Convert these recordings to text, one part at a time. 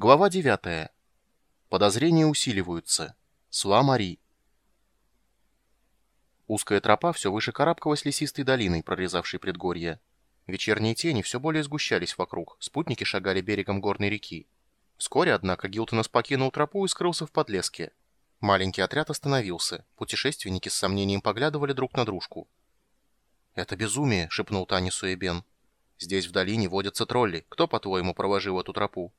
Глава 9. Подозрения усиливаются. Суа-Мари. Узкая тропа все выше карабкалась лесистой долиной, прорезавшей предгорье. Вечерние тени все более сгущались вокруг, спутники шагали берегом горной реки. Вскоре, однако, Гилтонос покинул тропу и скрылся в подлеске. Маленький отряд остановился. Путешественники с сомнением поглядывали друг на дружку. «Это безумие», — шепнул Танису Эбен. «Здесь в долине водятся тролли. Кто, по-твоему, проложил эту тропу?»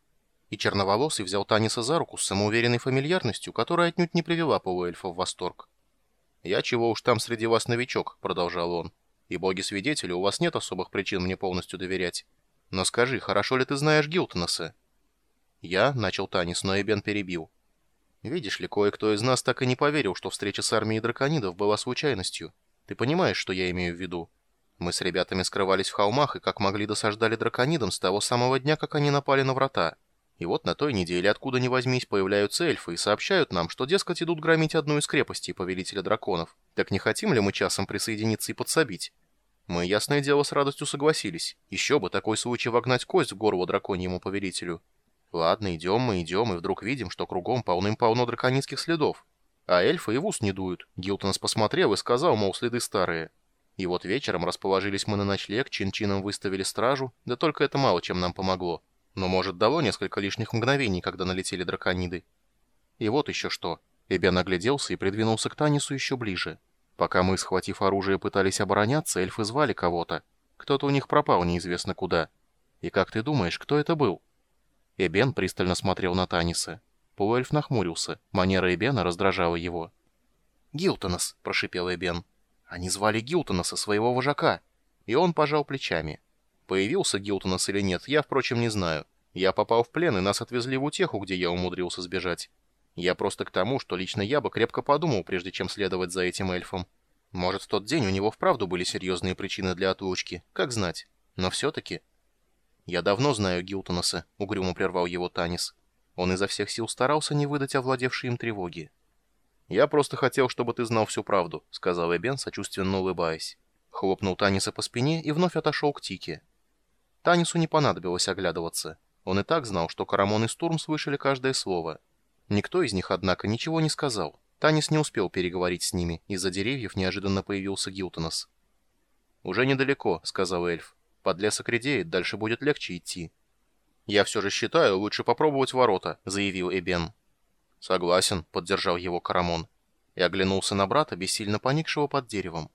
И черноволосый взял Таниса за руку с самоуверенной фамильярностью, которая отнюдь не привела полуэльфа в восторг. «Я чего уж там среди вас новичок», — продолжал он. «И боги-свидетели, у вас нет особых причин мне полностью доверять. Но скажи, хорошо ли ты знаешь Гилтонаса?» «Я», — начал Танис, но Эбен перебил. «Видишь ли, кое-кто из нас так и не поверил, что встреча с армией драконидов была случайностью. Ты понимаешь, что я имею в виду? Мы с ребятами скрывались в холмах и как могли досаждали драконидам с того самого дня, как они напали на врата. И вот на той неделе, откуда ни возьмись, появляются эльфы и сообщают нам, что, дескать, идут громить одну из крепостей Повелителя Драконов. Так не хотим ли мы часом присоединиться и подсобить? Мы, ясное дело, с радостью согласились. Еще бы такой случай вогнать кость в горло драконьему повелителю. Ладно, идем мы, идем, и вдруг видим, что кругом полным-полно драконистских следов. А эльфы и в ус не дуют. Гилтонс посмотрел и сказал, мол, следы старые. И вот вечером расположились мы на ночлег, чин-чином выставили стражу, да только это мало чем нам помогло. Но, может, дало несколько лишних мгновений, когда налетели дракониды. И вот еще что. Эбен огляделся и придвинулся к Танису еще ближе. Пока мы, схватив оружие, пытались обороняться, эльфы звали кого-то. Кто-то у них пропал неизвестно куда. И как ты думаешь, кто это был? Эбен пристально смотрел на Таниса. Полуэльф нахмурился. Манера Эбена раздражала его. «Гилтонос!» — прошипел Эбен. «Они звали Гилтонаса, своего вожака!» И он пожал плечами. Появился Гилтонас или нет, я, впрочем, не знаю. Я попал в плен, и нас отвезли в утеху, где я умудрился сбежать. Я просто к тому, что лично я бы крепко подумал, прежде чем следовать за этим эльфом. Может, в тот день у него вправду были серьезные причины для отлучки, как знать. Но все-таки... «Я давно знаю Гилтонаса», — угрюмо прервал его Танис. Он изо всех сил старался не выдать овладевшей им тревоги. «Я просто хотел, чтобы ты знал всю правду», — сказал Эбен, сочувственно улыбаясь. Хлопнул Таниса по спине и вновь отошел к Тике. Танису не понадобилось оглядываться. Он и так знал, что Карамон и Стурм слышали каждое слово. Никто из них, однако, ничего не сказал. Танис не успел переговорить с ними, из-за деревьев неожиданно появился Гилтонос. «Уже недалеко», — сказал эльф. «Подлесок редеет, дальше будет легче идти». «Я все же считаю, лучше попробовать ворота», — заявил Эбен. «Согласен», — поддержал его Карамон. И оглянулся на брата, бессильно поникшего под деревом.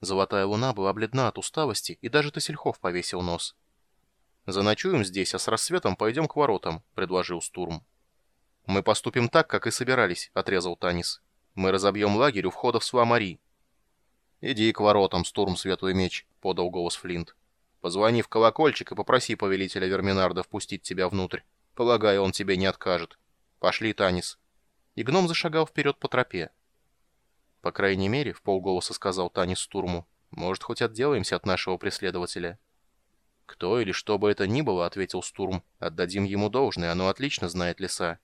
Золотая луна была бледна от усталости, и даже Тосельхов повесил нос. «Заночуем здесь, а с рассветом пойдем к воротам», — предложил Стурм. «Мы поступим так, как и собирались», — отрезал Танис. «Мы разобьем лагерь у входа в Суамари». «Иди к воротам, Стурм Светлый Меч», — подал голос Флинт. Позвони в колокольчик и попроси повелителя Верминарда впустить тебя внутрь. Полагаю, он тебе не откажет. Пошли, Танис». И гном зашагал вперед по тропе. «По крайней мере», — в полголоса сказал Танис Стурму, «может, хоть отделаемся от нашего преследователя». «Кто или что бы это ни было», — ответил Стурм, — «отдадим ему должное, оно отлично знает леса.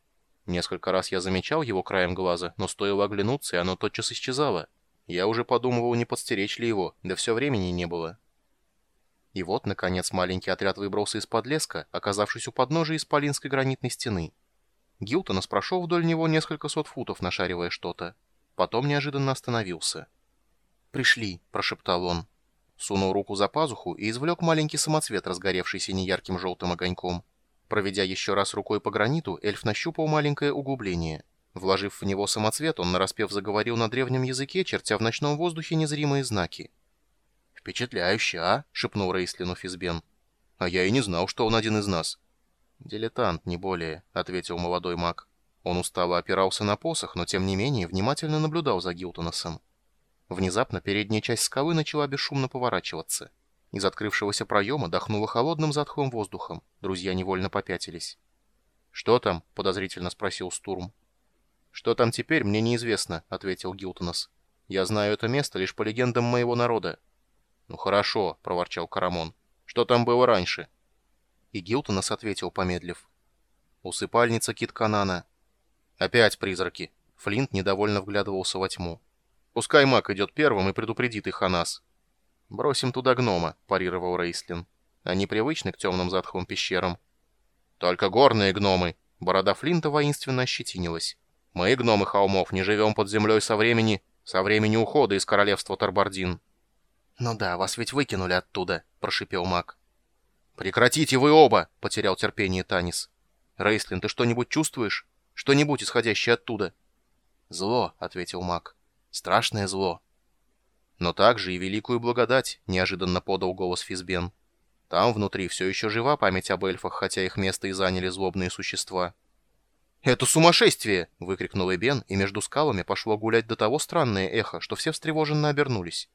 Несколько раз я замечал его краем глаза, но стоило оглянуться, и оно тотчас исчезало. Я уже подумывал, не подстеречь ли его, да все времени не было». И вот, наконец, маленький отряд выбрался из-под леска, оказавшись у подножия исполинской гранитной стены. Гилтонос прошел вдоль него несколько сот футов, нашаривая что-то. Потом неожиданно остановился. «Пришли», — прошептал он. Сунул руку за пазуху и извлек маленький самоцвет, разгоревшийся неярким желтым огоньком. Проведя еще раз рукой по граниту, эльф нащупал маленькое углубление. Вложив в него самоцвет, он нараспев заговорил на древнем языке, чертя в ночном воздухе незримые знаки. «Впечатляюще, а?» — шепнул Рейслину Физбен. «А я и не знал, что он один из нас». «Дилетант, не более», — ответил молодой маг. Он устало опирался на посох, но тем не менее внимательно наблюдал за Гилтоносом. Внезапно передняя часть скалы начала бесшумно поворачиваться. Из открывшегося проема дохнуло холодным затхлым воздухом. Друзья невольно попятились. «Что там?» — подозрительно спросил Стурм. «Что там теперь, мне неизвестно», — ответил Гилтонос. «Я знаю это место лишь по легендам моего народа. «Ну хорошо», — проворчал Карамон. «Что там было раньше?» И Гилтонос ответил, помедлив. «Усыпальница Кит Канана». «Опять призраки». Флинт недовольно вглядывался во тьму. «Пускай маг идет первым и предупредит их о нас». «Бросим туда гнома», — парировал Рейслин. «Они привычны к темным затхлым пещерам». «Только горные гномы», Борода Флинта воинственно ощетинилась. «Мы, гномы холмов, не живем под землей со времени... со времени ухода из королевства Тарбардин». «Ну да, вас ведь выкинули оттуда», — прошипел маг. «Прекратите вы оба!» — потерял терпение Танис. «Рейслин, ты что-нибудь чувствуешь? Что-нибудь, исходящее оттуда?» «Зло», — ответил маг. «Страшное зло». «Но также и великую благодать», — неожиданно подал голос Физбен. «Там внутри все еще жива память об эльфах, хотя их место и заняли злобные существа». «Это сумасшествие!» — выкрикнул Эбен, и между скалами пошло гулять до того странное эхо, что все встревоженно обернулись.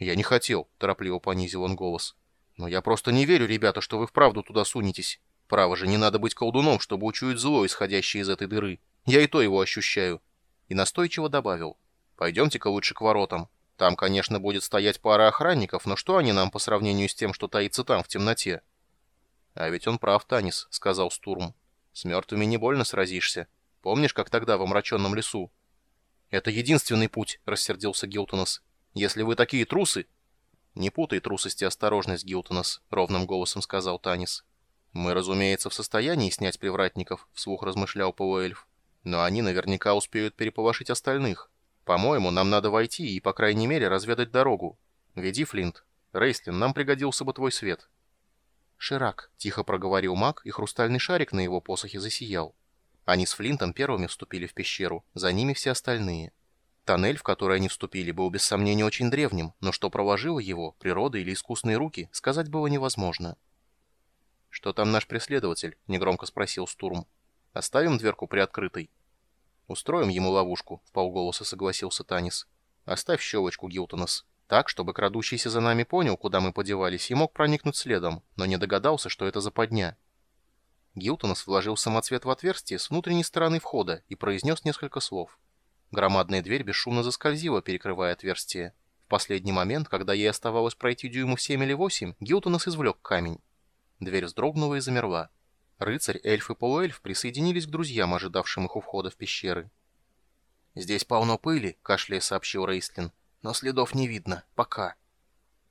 «Я не хотел», — торопливо понизил он голос. «Но я просто не верю, ребята, что вы вправду туда сунетесь. Право же, не надо быть колдуном, чтобы учуять зло, исходящее из этой дыры. Я и то его ощущаю». И настойчиво добавил. «Пойдемте-ка лучше к воротам. Там, конечно, будет стоять пара охранников, но что они нам по сравнению с тем, что таится там в темноте?» «А ведь он прав, Танис», — сказал Стурм. «С мертвыми не больно сразишься. Помнишь, как тогда в омраченном лесу?» «Это единственный путь», — рассердился Гилтонос. Если вы такие трусы...» «Не путай трусость и осторожность, Гилтонос», — ровным голосом сказал Танис. «Мы, разумеется, в состоянии снять привратников», — вслух размышлял полуэльф. «Но они наверняка успеют переполошить остальных. По-моему, нам надо войти и, по крайней мере, разведать дорогу. Веди, Флинт. Рейслин, нам пригодился бы твой свет». «Ширак», — тихо проговорил маг, и хрустальный шарик на его посохе засиял. Они с Флинтом первыми вступили в пещеру, за ними все остальные. Тоннель, в который они вступили, был без сомнения очень древним, но что проложило его, природа или искусные руки, сказать было невозможно. «Что там наш преследователь?» — негромко спросил Стурм. «Оставим дверку приоткрытой?» «Устроим ему ловушку», — в полголоса согласился Танис. «Оставь щелочку, Гилтонос, так, чтобы крадущийся за нами понял, куда мы подевались, и мог проникнуть следом, но не догадался, что это западня». Гилтонос вложил самоцвет в отверстие с внутренней стороны входа и произнес несколько слов. Громадная дверь бесшумно заскользила, перекрывая отверстие. В последний момент, когда ей оставалось пройти дюймов семь или восемь, Гилтонос извлек камень. Дверь вздрогнула и замерла. Рыцарь, эльф и полуэльф присоединились к друзьям, ожидавшим их у входа в пещеры. «Здесь полно пыли», — кашляя сообщил Рейстлин. «Но следов не видно. Пока».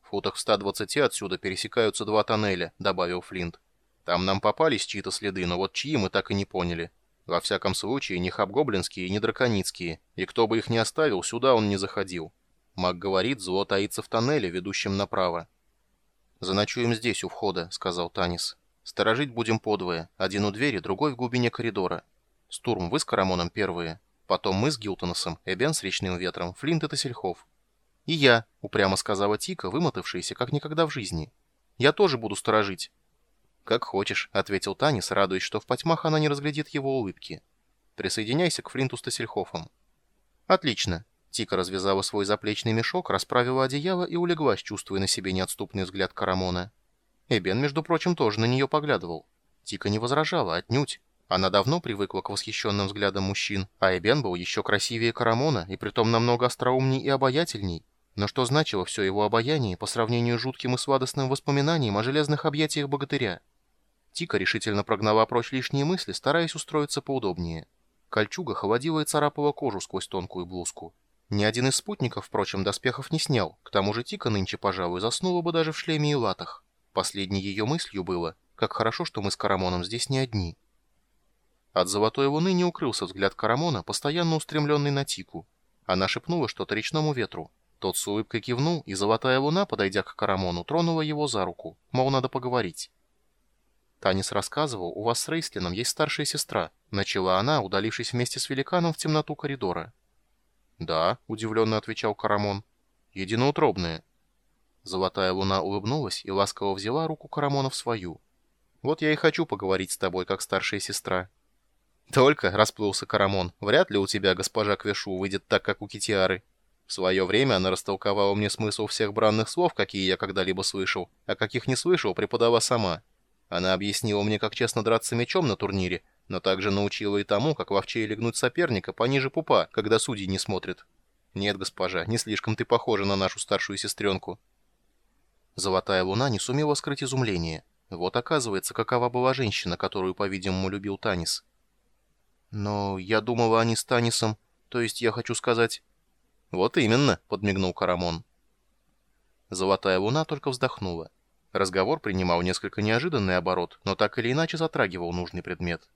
«В футах в 120 отсюда пересекаются два тоннеля», — добавил Флинт. «Там нам попались чьи-то следы, но вот чьи мы так и не поняли». Во всяком случае, не хабгоблинские не драконицкие, и кто бы их ни оставил, сюда он не заходил. Маг говорит, зло таится в тоннеле, ведущем направо. «Заночуем здесь, у входа», — сказал Танис. «Сторожить будем подвое, один у двери, другой в глубине коридора. Стурм, вы с Карамоном первые, потом мы с Гилтоносом, Эбен с речным ветром, Флинт и Тасельхов. И я», — упрямо сказала Тика, вымотавшаяся как никогда в жизни. «Я тоже буду сторожить». «Как хочешь», — ответил Танис, радуясь, что в потьмах она не разглядит его улыбки. «Присоединяйся к Флинту с Тассельхофом». «Отлично». Тика развязала свой заплечный мешок, расправила одеяло и улеглась, чувствуя на себе неотступный взгляд Карамона. Эбен, между прочим, тоже на нее поглядывал. Тика не возражала, отнюдь. Она давно привыкла к восхищенным взглядам мужчин, а Эбен был еще красивее Карамона и притом намного остроумней и обаятельней. Но что значило все его обаяние по сравнению с жутким и сладостным воспоминанием о железных объятиях богатыря? Тика решительно прогнала прочь лишние мысли, стараясь устроиться поудобнее. Кольчуга холодила и царапала кожу сквозь тонкую блузку. Ни один из спутников, впрочем, доспехов не снял. К тому же Тика нынче, пожалуй, заснула бы даже в шлеме и латах. Последней ее мыслью было, как хорошо, что мы с Карамоном здесь не одни. От золотой луны не укрылся взгляд Карамона, постоянно устремленный на Тику. Она шепнула что-то речному ветру. Тот с улыбкой кивнул, и золотая луна, подойдя к Карамону, тронула его за руку, мол, надо поговорить. Танис рассказывал, у вас с Рейслином есть старшая сестра. Начала она, удалившись вместе с великаном в темноту коридора. «Да», — удивленно отвечал Карамон. «Единоутробная». Золотая луна улыбнулась и ласково взяла руку Карамона в свою. «Вот я и хочу поговорить с тобой, как старшая сестра». «Только», — расплылся Карамон, — «вряд ли у тебя, госпожа Квешу, выйдет так, как у Китиары. В свое время она растолковала мне смысл всех бранных слов, какие я когда-либо слышал, а каких не слышал, преподала сама». Она объяснила мне, как честно драться мечом на турнире, но также научила и тому, как ловчее легнуть соперника пониже пупа, когда судьи не смотрят. Нет, госпожа, не слишком ты похожа на нашу старшую сестренку. Золотая луна не сумела скрыть изумление. Вот оказывается, какова была женщина, которую, по-видимому, любил Танис. Но я думала, они с Танисом... То есть, я хочу сказать... Вот именно, подмигнул Карамон. Золотая луна только вздохнула. Разговор принимал несколько неожиданный оборот, но так или иначе затрагивал нужный предмет.